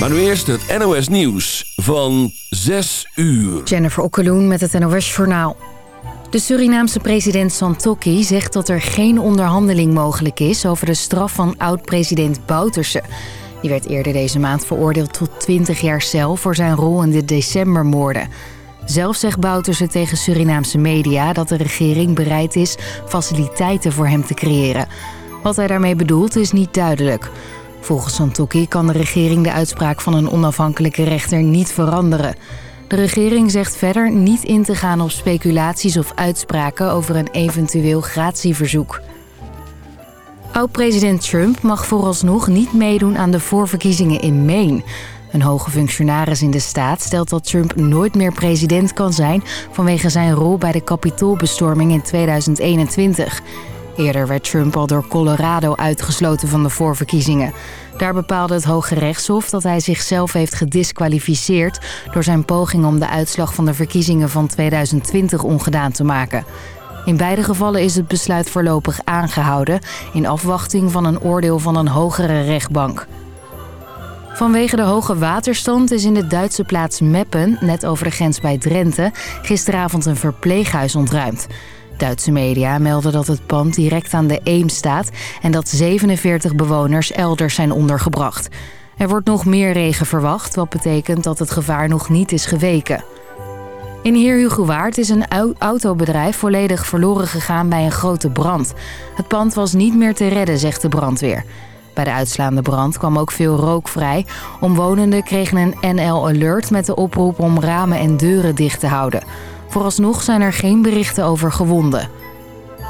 Maar nu eerst het NOS Nieuws van 6 uur. Jennifer Okkeloen met het NOS Journaal. De Surinaamse president Santokki zegt dat er geen onderhandeling mogelijk is... over de straf van oud-president Bouterse. Die werd eerder deze maand veroordeeld tot 20 jaar cel... voor zijn rol in de decembermoorden... Zelf zegt Bouterse tegen Surinaamse media dat de regering bereid is faciliteiten voor hem te creëren. Wat hij daarmee bedoelt is niet duidelijk. Volgens Santokki kan de regering de uitspraak van een onafhankelijke rechter niet veranderen. De regering zegt verder niet in te gaan op speculaties of uitspraken over een eventueel gratieverzoek. Oud-president Trump mag vooralsnog niet meedoen aan de voorverkiezingen in Maine. Een hoge functionaris in de staat stelt dat Trump nooit meer president kan zijn... vanwege zijn rol bij de kapitoolbestorming in 2021. Eerder werd Trump al door Colorado uitgesloten van de voorverkiezingen. Daar bepaalde het Hoge Rechtshof dat hij zichzelf heeft gedisqualificeerd... door zijn poging om de uitslag van de verkiezingen van 2020 ongedaan te maken. In beide gevallen is het besluit voorlopig aangehouden... in afwachting van een oordeel van een hogere rechtbank. Vanwege de hoge waterstand is in de Duitse plaats Meppen, net over de grens bij Drenthe, gisteravond een verpleeghuis ontruimd. Duitse media melden dat het pand direct aan de Eem staat en dat 47 bewoners elders zijn ondergebracht. Er wordt nog meer regen verwacht, wat betekent dat het gevaar nog niet is geweken. In Heerhugowaard is een autobedrijf volledig verloren gegaan bij een grote brand. Het pand was niet meer te redden, zegt de brandweer. Bij de uitslaande brand kwam ook veel rook vrij. Omwonenden kregen een NL-alert met de oproep om ramen en deuren dicht te houden. Vooralsnog zijn er geen berichten over gewonden.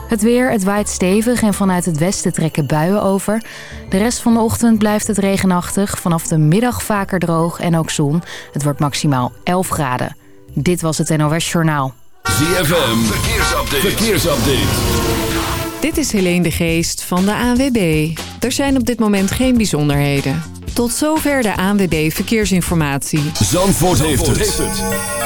Het weer, het waait stevig en vanuit het westen trekken buien over. De rest van de ochtend blijft het regenachtig. Vanaf de middag vaker droog en ook zon. Het wordt maximaal 11 graden. Dit was het NOS Journaal. ZFM, verkeersupdate. verkeersupdate. Dit is Helene de Geest van de ANWB. Er zijn op dit moment geen bijzonderheden. Tot zover de ANWB Verkeersinformatie. Zandvoort, heeft, het.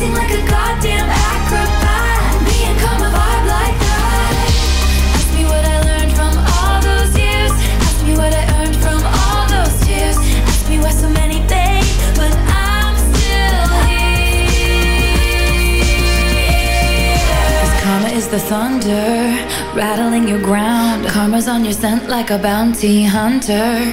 Like a goddamn acrobat. Me and karma vibe like that. Ask me what I learned from all those years. Ask me what I earned from all those tears. Ask me why so many fade, but I'm still here. 'Cause karma is the thunder, rattling your ground. Karma's on your scent like a bounty hunter.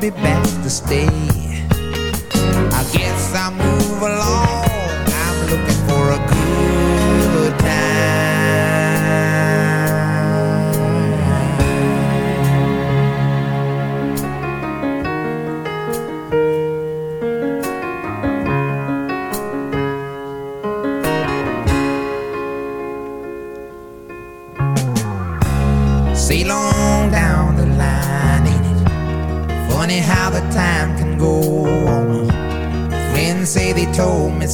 Be back to stay.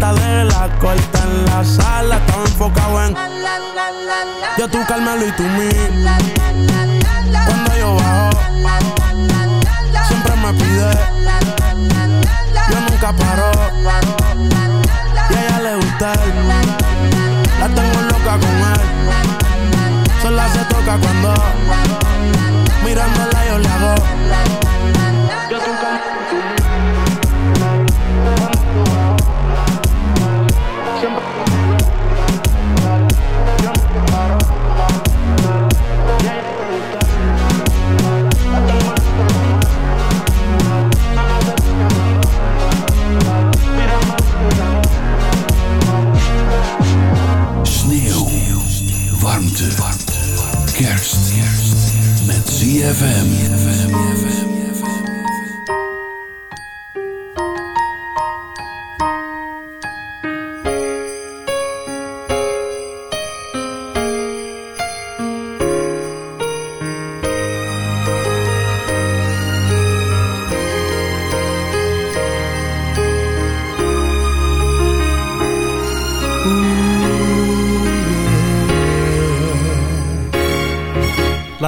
de la corta en la sala. Estaba enfocado en yo tú Carmelo y tú mí. Cuando yo bajo, siempre me pide. Yo nunca paro. Y a ella le gusta él. La tengo loca con él. Sola se toca cuando mirándola yo le hago. Met ZFM.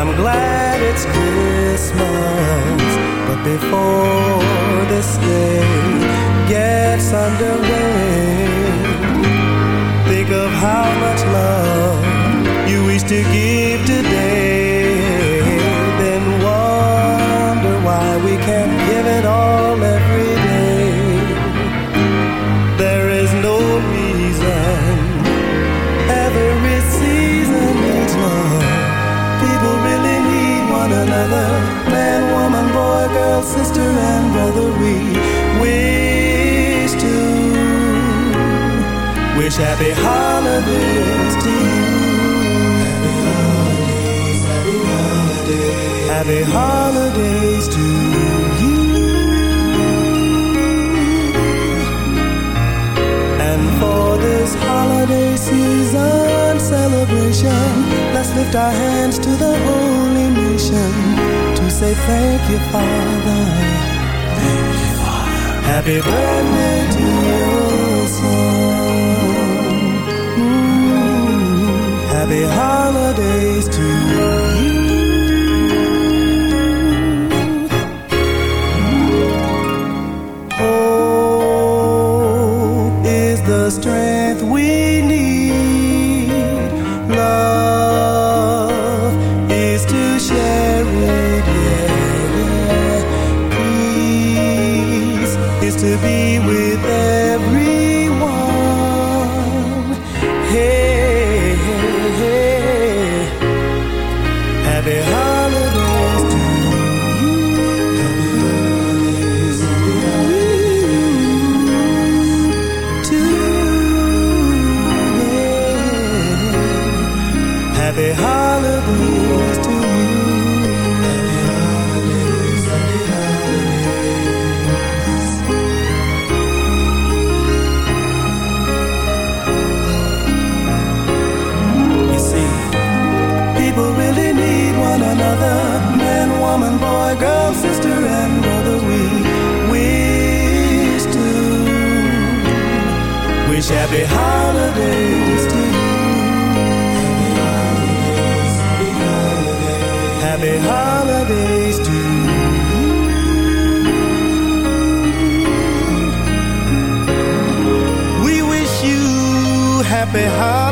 I'm glad it's Christmas. But before this day gets underway, think of how much love you wish to give today. Then wonder why we can't one. Man, woman, boy, girl, sister, and brother. We wish to wish happy holidays to you. Happy holidays, happy holidays, to you. And for this holiday season celebration, lift our hands to the holy nation to say thank you, Father. Thank you, Father. Happy birthday to your son. Mm. Happy holidays to you. Hope is the strength we need happy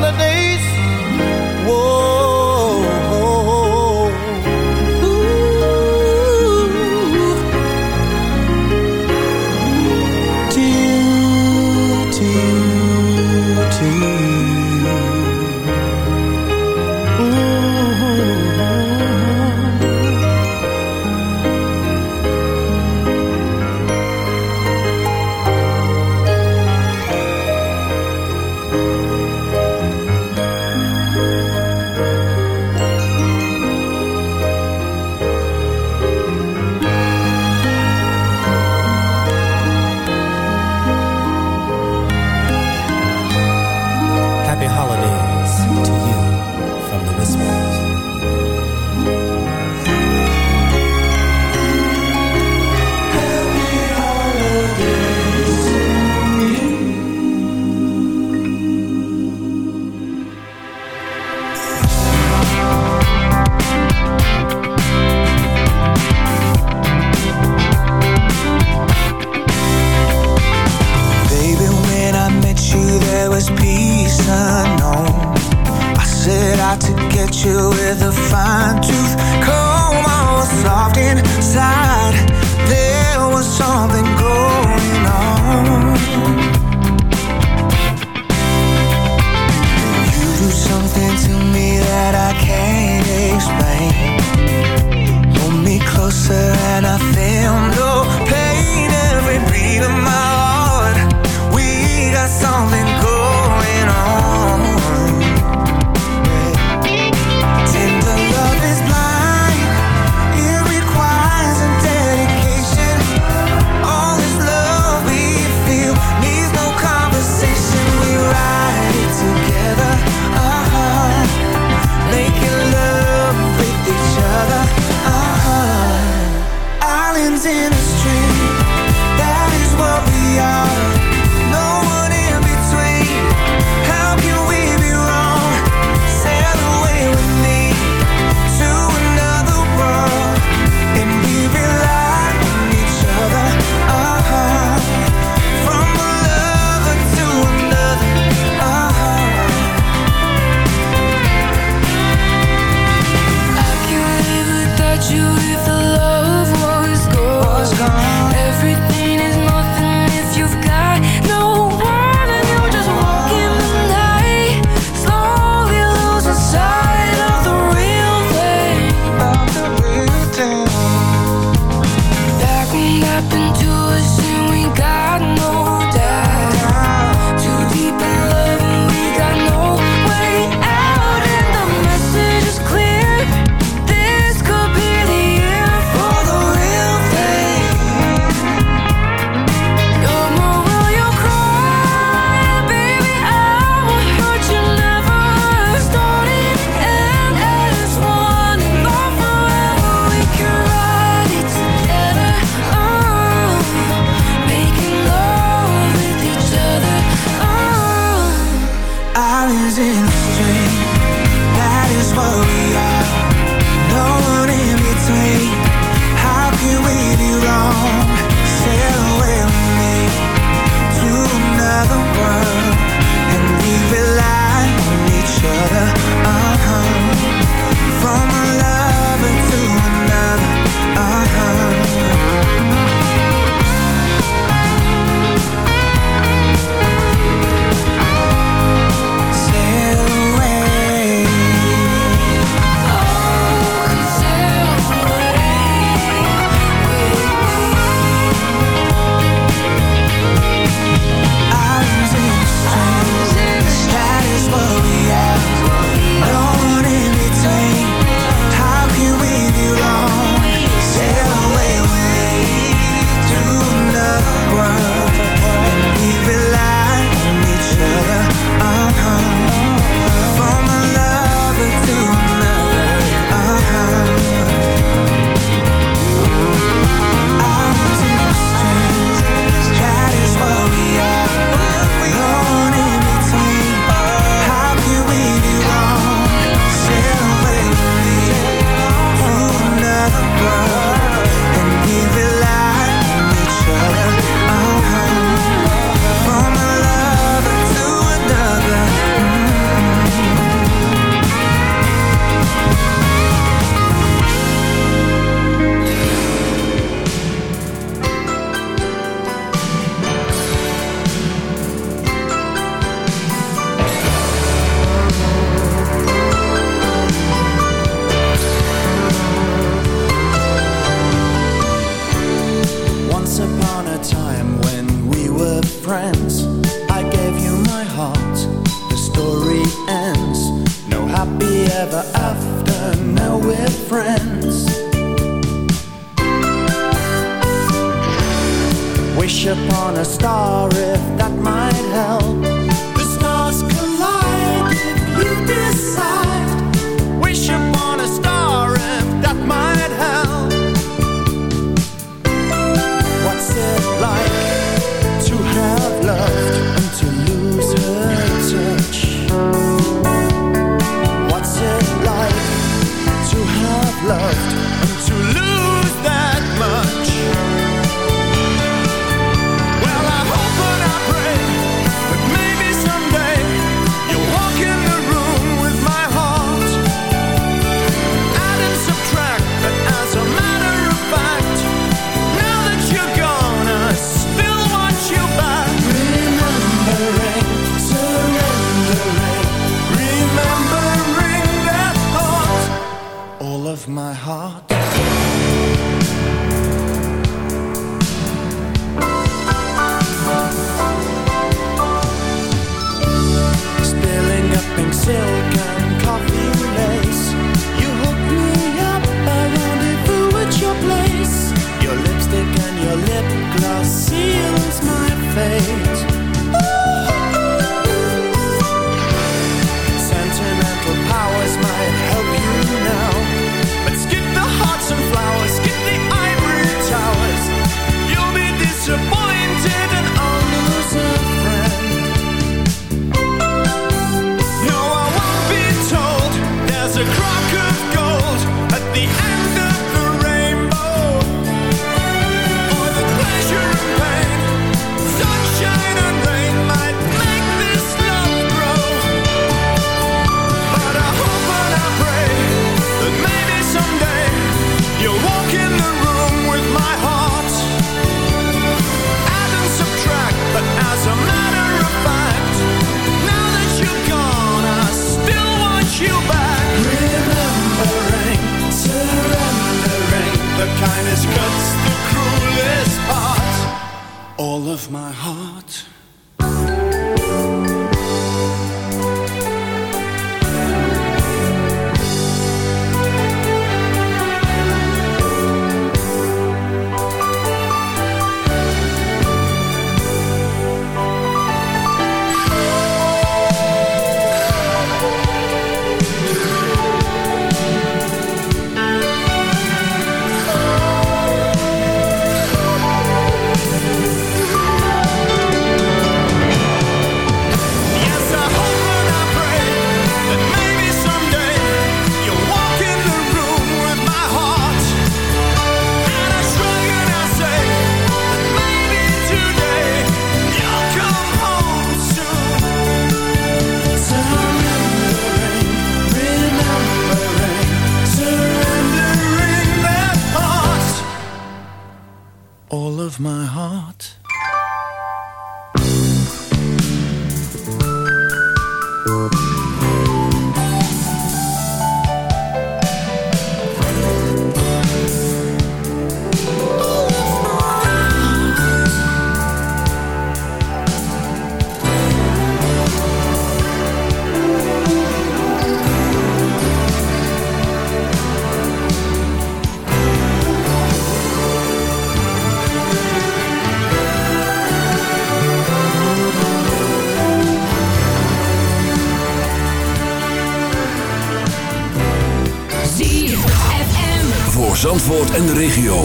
ZFM. Voor Zandvoort en de regio.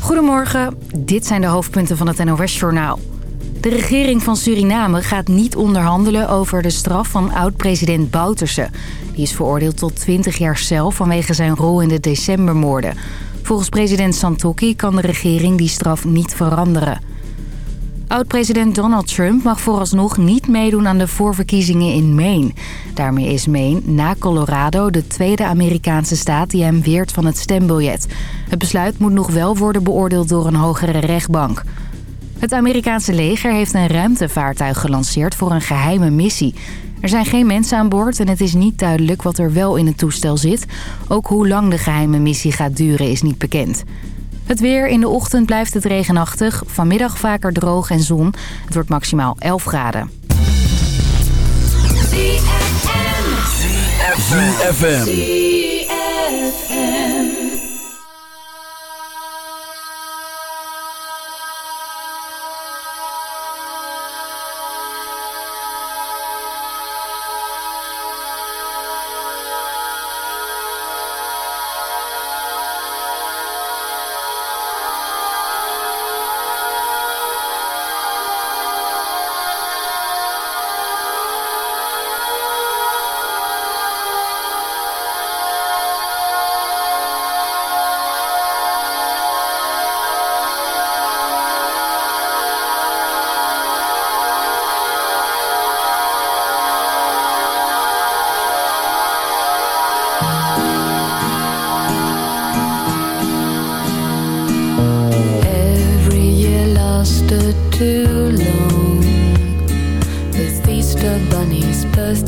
Goedemorgen, dit zijn de hoofdpunten van het NOS-journaal. De regering van Suriname gaat niet onderhandelen over de straf van oud-president Bouterse. Die is veroordeeld tot 20 jaar cel vanwege zijn rol in de decembermoorden. Volgens president Santokki kan de regering die straf niet veranderen. Oud-president Donald Trump mag vooralsnog niet meedoen aan de voorverkiezingen in Maine. Daarmee is Maine na Colorado de tweede Amerikaanse staat die hem weert van het stembiljet. Het besluit moet nog wel worden beoordeeld door een hogere rechtbank. Het Amerikaanse leger heeft een ruimtevaartuig gelanceerd voor een geheime missie. Er zijn geen mensen aan boord en het is niet duidelijk wat er wel in het toestel zit. Ook hoe lang de geheime missie gaat duren is niet bekend. Het weer. In de ochtend blijft het regenachtig. Vanmiddag vaker droog en zon. Het wordt maximaal 11 graden.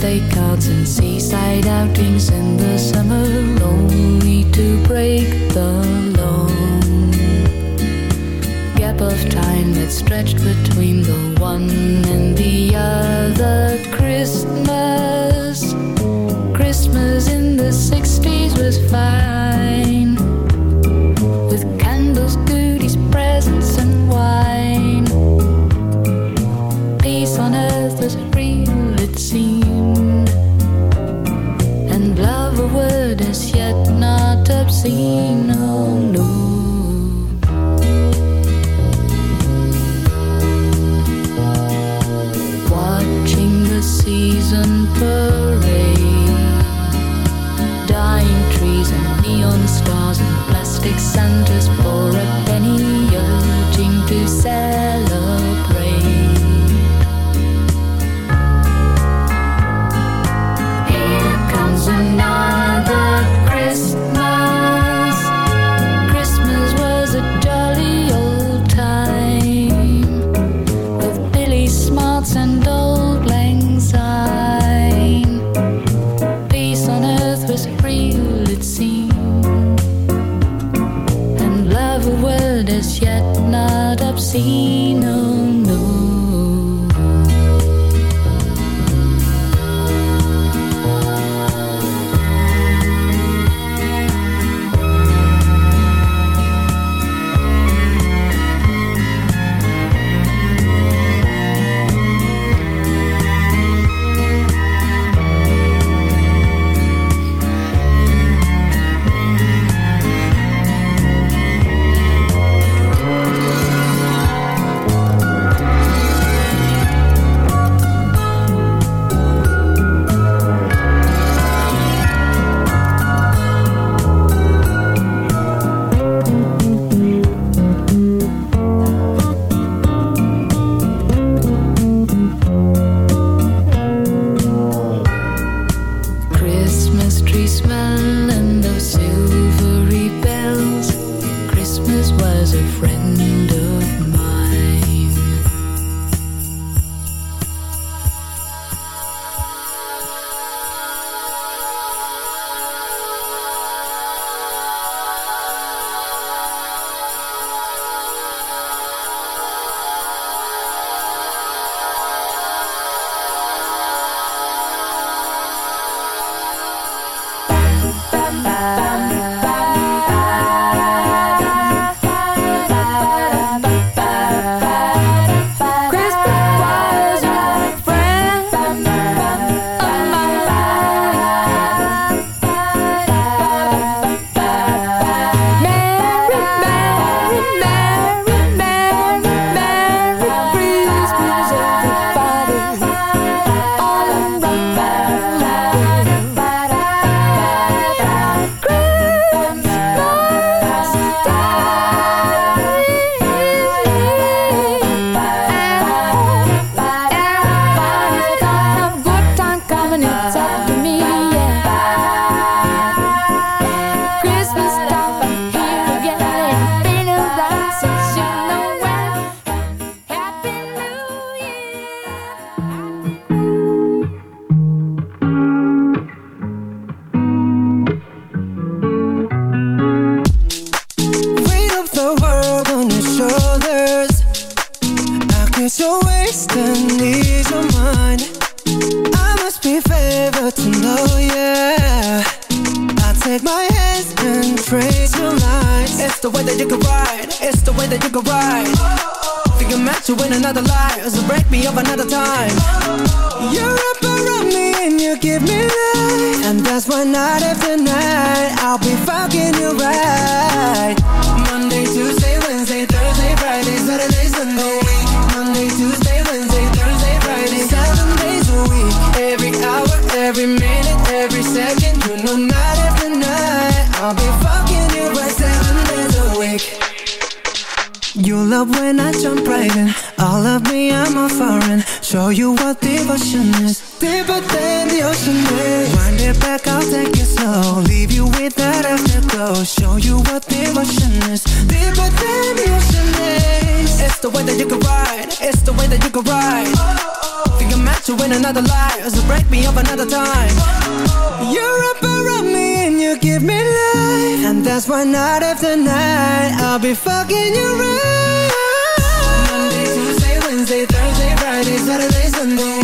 they come. That you can ride. Think I'm meant to win another life. So break me up another time. You're up around me and you give me life. And that's why night after night I'll be fucking you right. Monday, Tuesday, Wednesday, Thursday, Friday, Saturday, Sunday. Monday, Tuesday, Wednesday, Thursday, Friday. Seven days a week. Every hour, every minute, every second love when I jump right in. All of me, I'm a foreign. Show you what devotion is. Deeper than the ocean is. Wind it back, I'll take it slow. Leave you with that afterglow. Show you what devotion is. Deeper than the ocean is. It's the way that you can ride. It's the way that you can ride. Oh, oh, oh. Think I'm meant to win another life. So break me up another time You're up around me and you give me life. And that's why night after night I'll be fucking you right. Monday, Tuesday, Wednesday, Thursday, Friday, Saturday, Sunday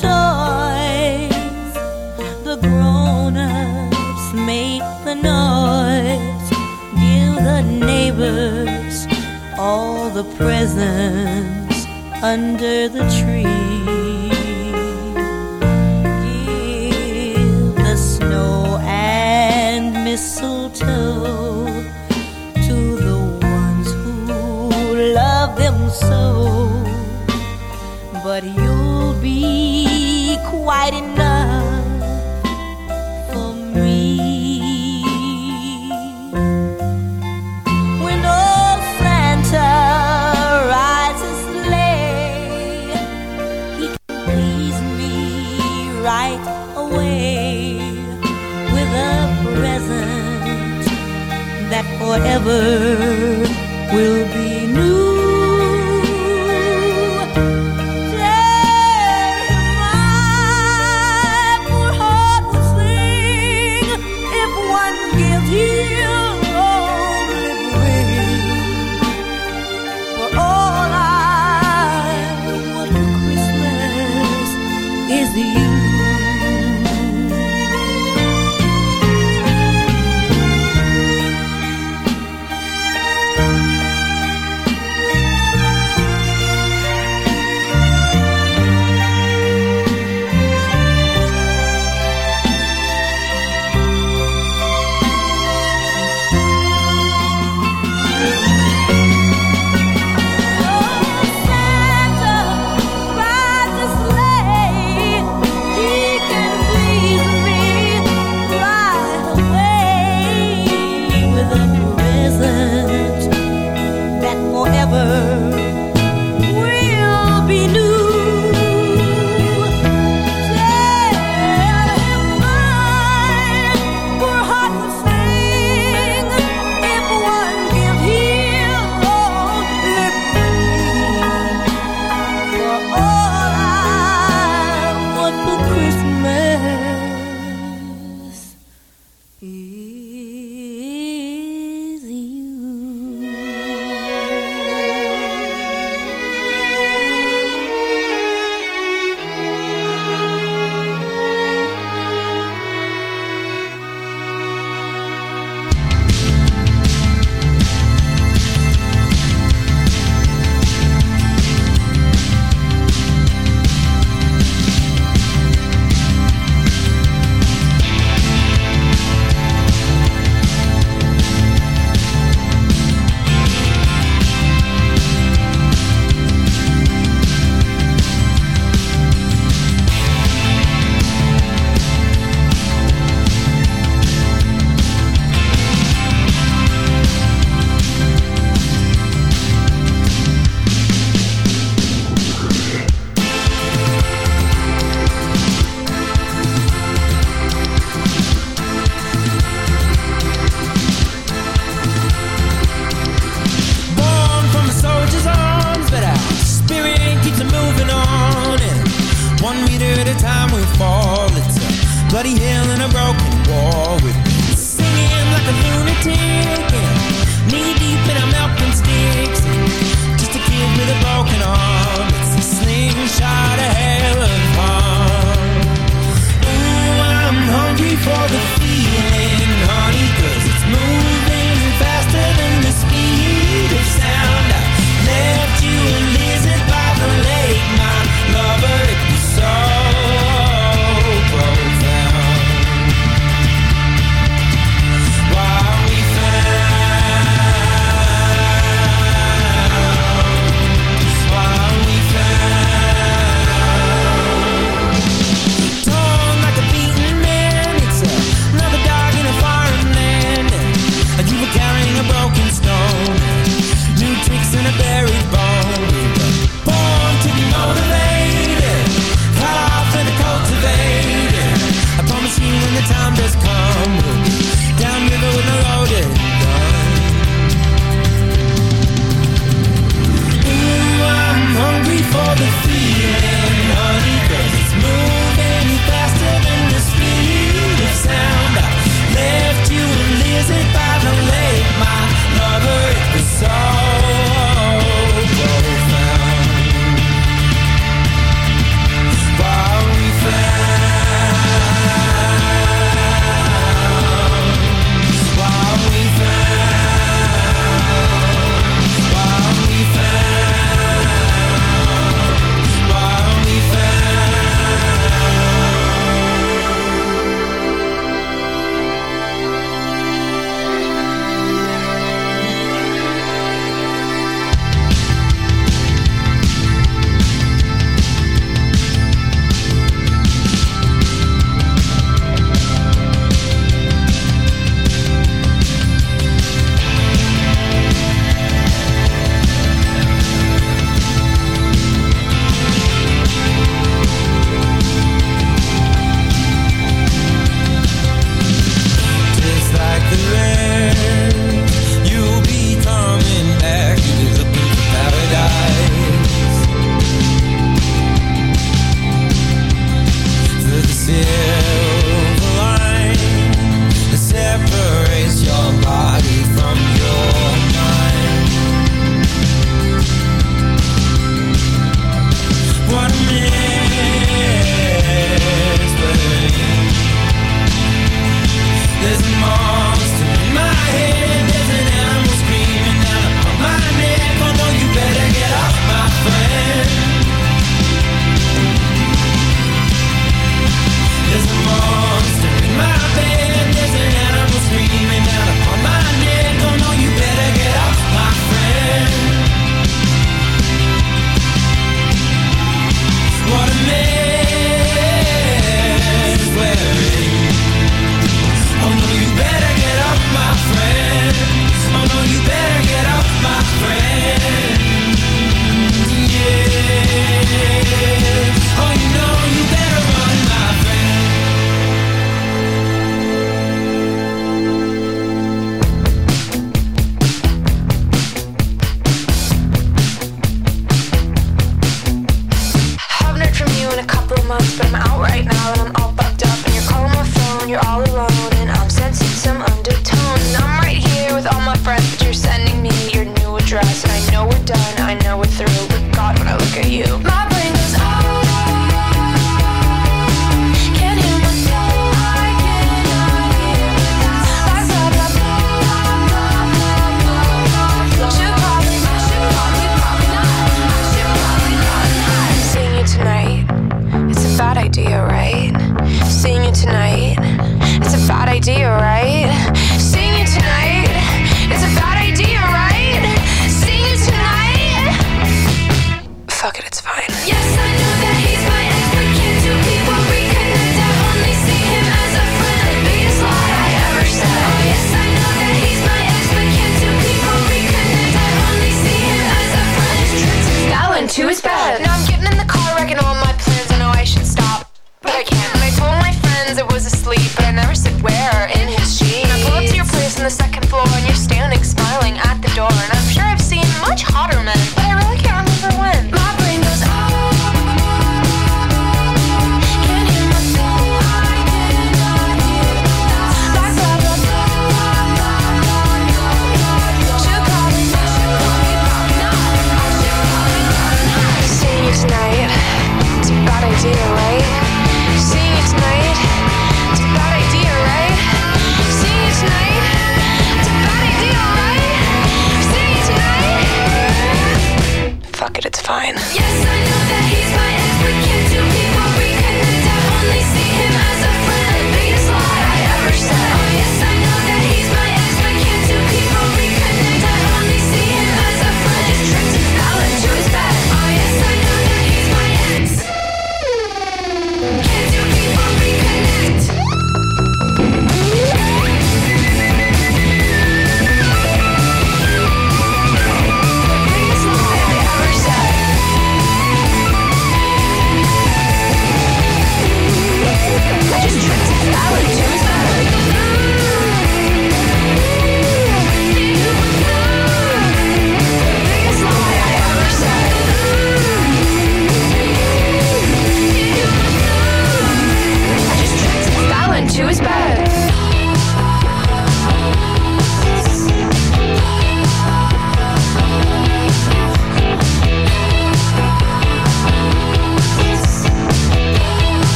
Toys. The grown-ups make the noise. Give the neighbors all the presents under the tree. Give the snow and mistletoe to the ones who love them so. Quite enough for me. When old Santa his sleigh, he can please me right away with a present that forever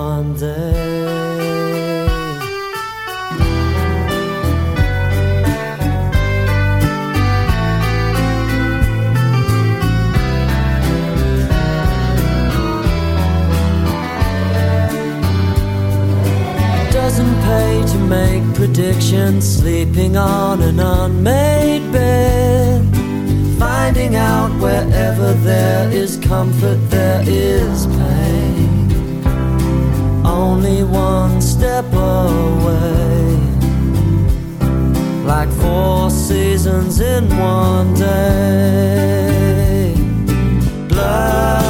one day. Doesn't pay to make predictions, sleeping on an unmade bed. Finding out wherever there is comfort, there is pain. Only one step away. Like four seasons in one day. Blood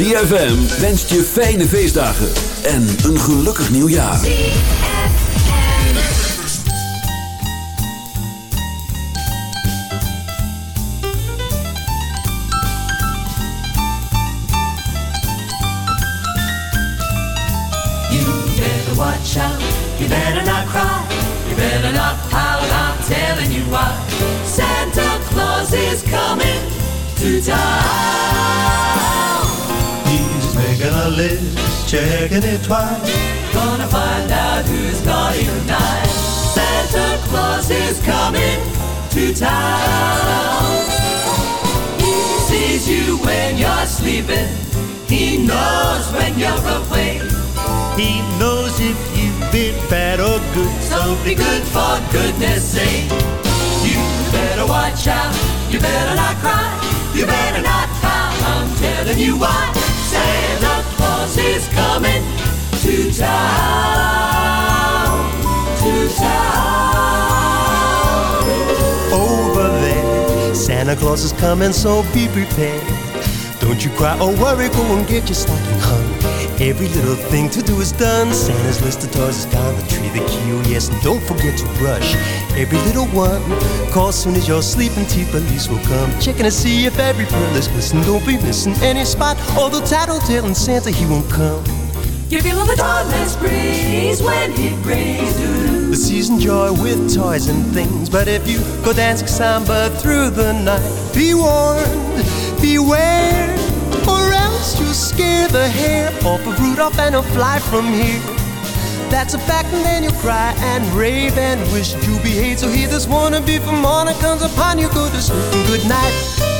ZFM. Wenst je fijne feestdagen en een gelukkig nieuwjaar. You better watch out, you better not cry, you better not pout, I'm telling you why. Santa Claus is coming to town. Checking it twice. Gonna find out who's naughty or nice. Santa Claus is coming to town. He sees you when you're sleeping. He knows when you're awake. He knows if you've been bad or good. So be good for goodness sake. You better watch out. You better not cry. You better not pout. I'm telling you why. Santa Claus is coming to town, to town. Over there, Santa Claus is coming, so be prepared. Don't you cry or worry, go and get your stocking hung. Every little thing to do is done. Santa's list of toys is down the tree, the key, oh yes, and don't forget to brush every little one. Call soon as you're sleeping, tea police will come. Checking to see if every pearl is glisten. Don't be missing any spot. Although tattletelling Santa, he won't come. Give you feel the dawnless breeze when he brings doo The season joy with toys and things. But if you go dancing samba through the night, be warned, beware, or else you'll scare the hair off of Rudolph and he'll fly from here. That's a fact, and then you'll cry and rave and wish you be behave. So hear this wannabe from morning comes upon you. Go to sleep and good night.